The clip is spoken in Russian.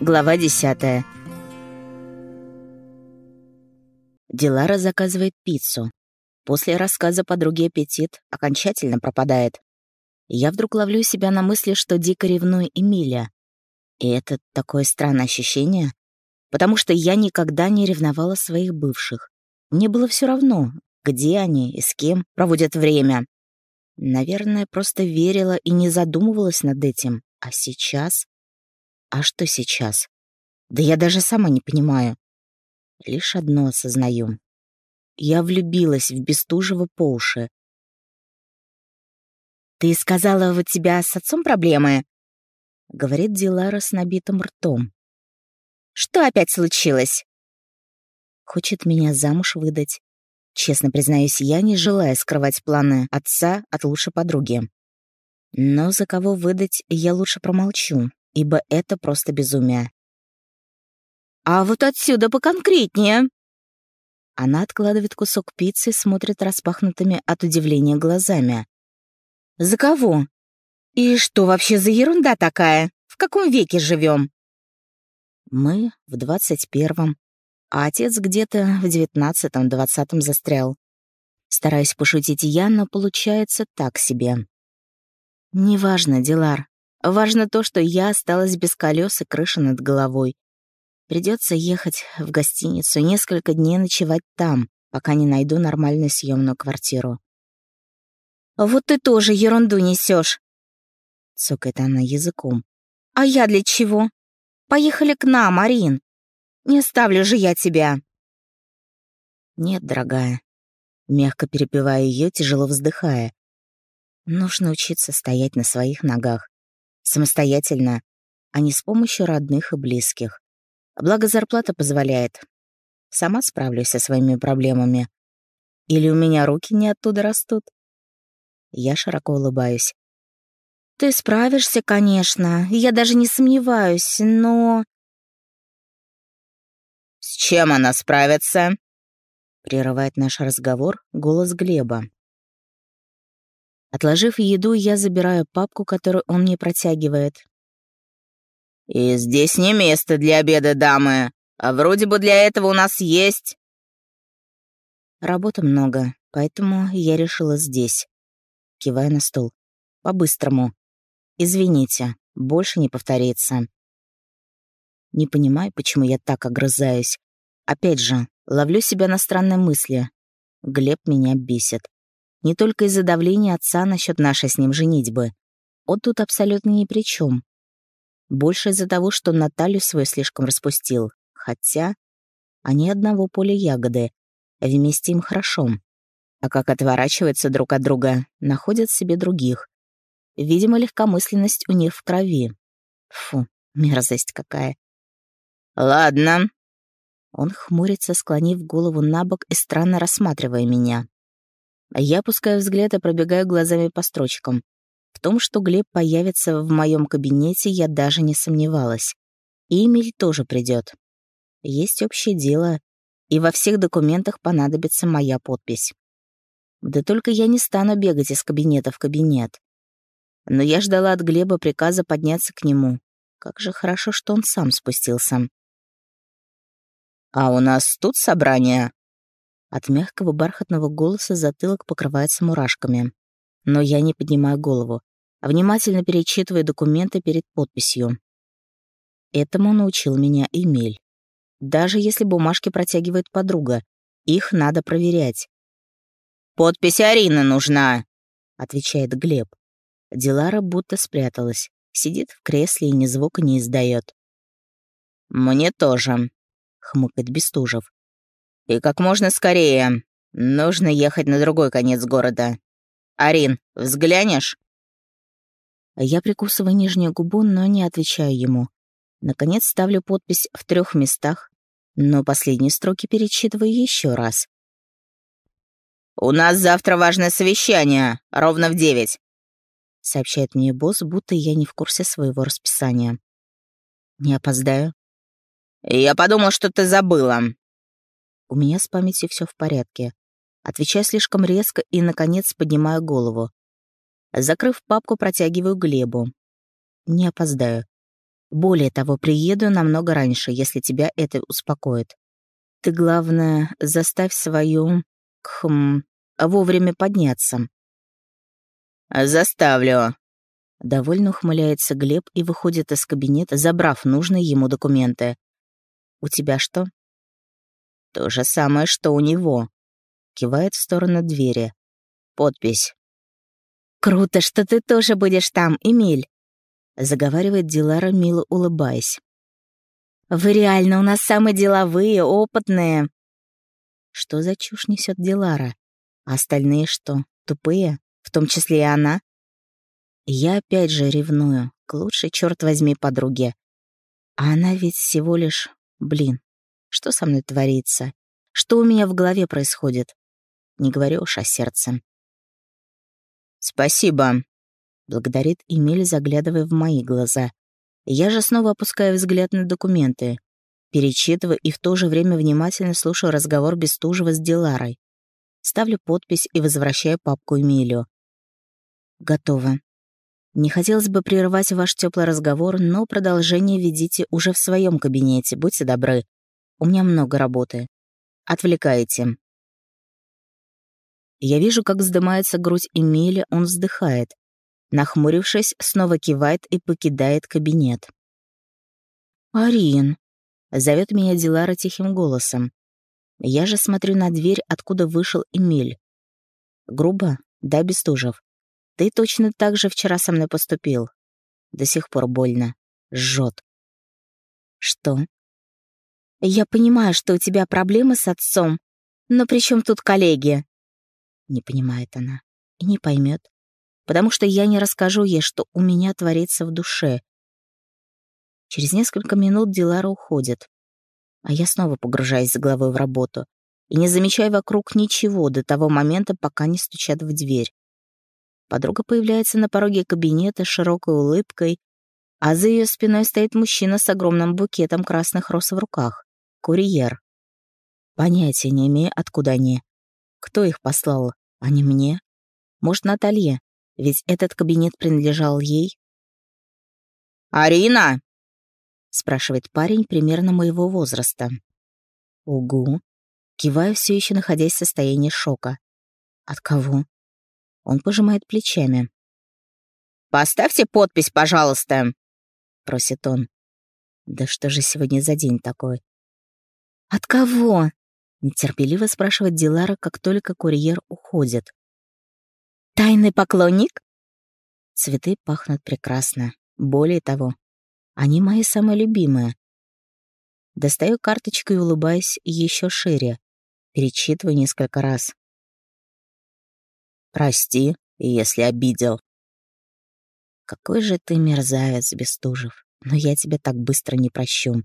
Глава десятая. Дилара заказывает пиццу. После рассказа подруги аппетит окончательно пропадает. Я вдруг ловлю себя на мысли, что дико ревную Эмиля. И это такое странное ощущение, потому что я никогда не ревновала своих бывших. Мне было все равно, где они и с кем проводят время. Наверное, просто верила и не задумывалась над этим. А сейчас? А что сейчас? Да я даже сама не понимаю. Лишь одно осознаю. Я влюбилась в Бестужева по уши. «Ты сказала, у тебя с отцом проблемы?» — говорит Дилара с набитым ртом. «Что опять случилось?» Хочет меня замуж выдать. Честно признаюсь, я не желаю скрывать планы отца от лучшей подруги. Но за кого выдать, я лучше промолчу, ибо это просто безумие. «А вот отсюда поконкретнее!» Она откладывает кусок пиццы и смотрит распахнутыми от удивления глазами. «За кого? И что вообще за ерунда такая? В каком веке живем?» «Мы в двадцать первом, а отец где-то в девятнадцатом-двадцатом застрял. Стараюсь пошутить я, но получается так себе. Неважно, Дилар. Важно то, что я осталась без колес и крыши над головой. Придется ехать в гостиницу несколько дней ночевать там, пока не найду нормальную съемную квартиру. «Вот ты тоже ерунду несешь, цокает она языком. «А я для чего? Поехали к нам, Арин. Не оставлю же я тебя!» «Нет, дорогая», — мягко перепевая ее, тяжело вздыхая. «Нужно учиться стоять на своих ногах, самостоятельно, а не с помощью родных и близких. Благо зарплата позволяет. Сама справлюсь со своими проблемами. Или у меня руки не оттуда растут?» Я широко улыбаюсь. «Ты справишься, конечно, я даже не сомневаюсь, но...» «С чем она справится?» — прерывает наш разговор голос Глеба. Отложив еду, я забираю папку, которую он мне протягивает. «И здесь не место для обеда, дамы. А вроде бы для этого у нас есть...» Работы много, поэтому я решила здесь. Киваю на стол. По-быстрому. Извините, больше не повторится. Не понимаю, почему я так огрызаюсь. Опять же, ловлю себя на странной мысли. Глеб меня бесит. Не только из-за давления отца насчет нашей с ним женитьбы. Он тут абсолютно ни при чем. Больше из-за того, что Наталью свою слишком распустил. Хотя они одного поля ягоды. Вместе им хорошо. А как отворачиваются друг от друга, находят себе других. Видимо, легкомысленность у них в крови. Фу, мерзость какая. «Ладно». Он хмурится, склонив голову на бок и странно рассматривая меня. Я опускаю взгляд и пробегаю глазами по строчкам. В том, что Глеб появится в моем кабинете, я даже не сомневалась. И Эмиль тоже придет. Есть общее дело, и во всех документах понадобится моя подпись. Да только я не стану бегать из кабинета в кабинет. Но я ждала от Глеба приказа подняться к нему. Как же хорошо, что он сам спустился. «А у нас тут собрание?» От мягкого бархатного голоса затылок покрывается мурашками. Но я не поднимаю голову, а внимательно перечитываю документы перед подписью. Этому научил меня Эмиль. Даже если бумажки протягивает подруга, их надо проверять. «Подпись Арины нужна», — отвечает Глеб. Дилара будто спряталась, сидит в кресле и ни звука не издает. «Мне тоже», — хмыкает Бестужев. «И как можно скорее. Нужно ехать на другой конец города. Арин, взглянешь?» Я прикусываю нижнюю губу, но не отвечаю ему. Наконец ставлю подпись в трех местах, но последние строки перечитываю еще раз. «У нас завтра важное совещание, ровно в девять», — сообщает мне босс, будто я не в курсе своего расписания. «Не опоздаю?» «Я подумал, что ты забыла». У меня с памятью все в порядке. Отвечаю слишком резко и, наконец, поднимаю голову. Закрыв папку, протягиваю Глебу. Не опоздаю. Более того, приеду намного раньше, если тебя это успокоит. Ты, главное, заставь свою... Хм... вовремя подняться. «Заставлю», Довольно ухмыляется Глеб и выходит из кабинета, забрав нужные ему документы. «У тебя что?» «То же самое, что у него», — кивает в сторону двери. «Подпись». «Круто, что ты тоже будешь там, Эмиль», — заговаривает Дилара, мило улыбаясь. «Вы реально у нас самые деловые, опытные». Что за чушь несет Дилара? А остальные что, тупые? В том числе и она? Я опять же ревную к лучшей, черт возьми, подруге. А она ведь всего лишь... Блин, что со мной творится? Что у меня в голове происходит? Не говорю уж о сердце. «Спасибо», — благодарит Эмиль, заглядывая в мои глаза. Я же снова опускаю взгляд на документы, перечитываю и в то же время внимательно слушаю разговор Бестужева с Диларой. Ставлю подпись и возвращаю папку Эмилию. Готово. Не хотелось бы прерывать ваш теплый разговор, но продолжение ведите уже в своем кабинете, будьте добры. У меня много работы. Отвлекаете. Я вижу, как вздымается грудь Эмиля, он вздыхает. Нахмурившись, снова кивает и покидает кабинет. «Арин», — зовет меня Дилара тихим голосом. Я же смотрю на дверь, откуда вышел Эмиль. Грубо, да, Бестужев? Ты точно так же вчера со мной поступил. До сих пор больно. Жжет. Что? Я понимаю, что у тебя проблемы с отцом, но при чем тут коллеги? Не понимает она. И не поймет. Потому что я не расскажу ей, что у меня творится в душе. Через несколько минут Дилара уходит. А я снова погружаюсь с головой в работу и не замечаю вокруг ничего до того момента, пока не стучат в дверь. Подруга появляется на пороге кабинета широкой улыбкой, а за ее спиной стоит мужчина с огромным букетом красных роз в руках. Курьер. Понятия не имею, откуда они. Кто их послал? Они мне? Может, Наталья? Ведь этот кабинет принадлежал ей. «Арина!» — спрашивает парень примерно моего возраста. «Угу». Киваю, все еще находясь в состоянии шока. «От кого?» Он пожимает плечами. «Поставьте подпись, пожалуйста», — просит он. «Да что же сегодня за день такой?» «От кого?» — нетерпеливо спрашивает Дилара, как только курьер уходит. «Тайный поклонник?» Цветы пахнут прекрасно. Более того, они мои самые любимые. Достаю карточку и улыбаюсь еще шире. Перечитываю несколько раз. Прости, если обидел. Какой же ты мерзавец, Бестужев. Но я тебя так быстро не прощу.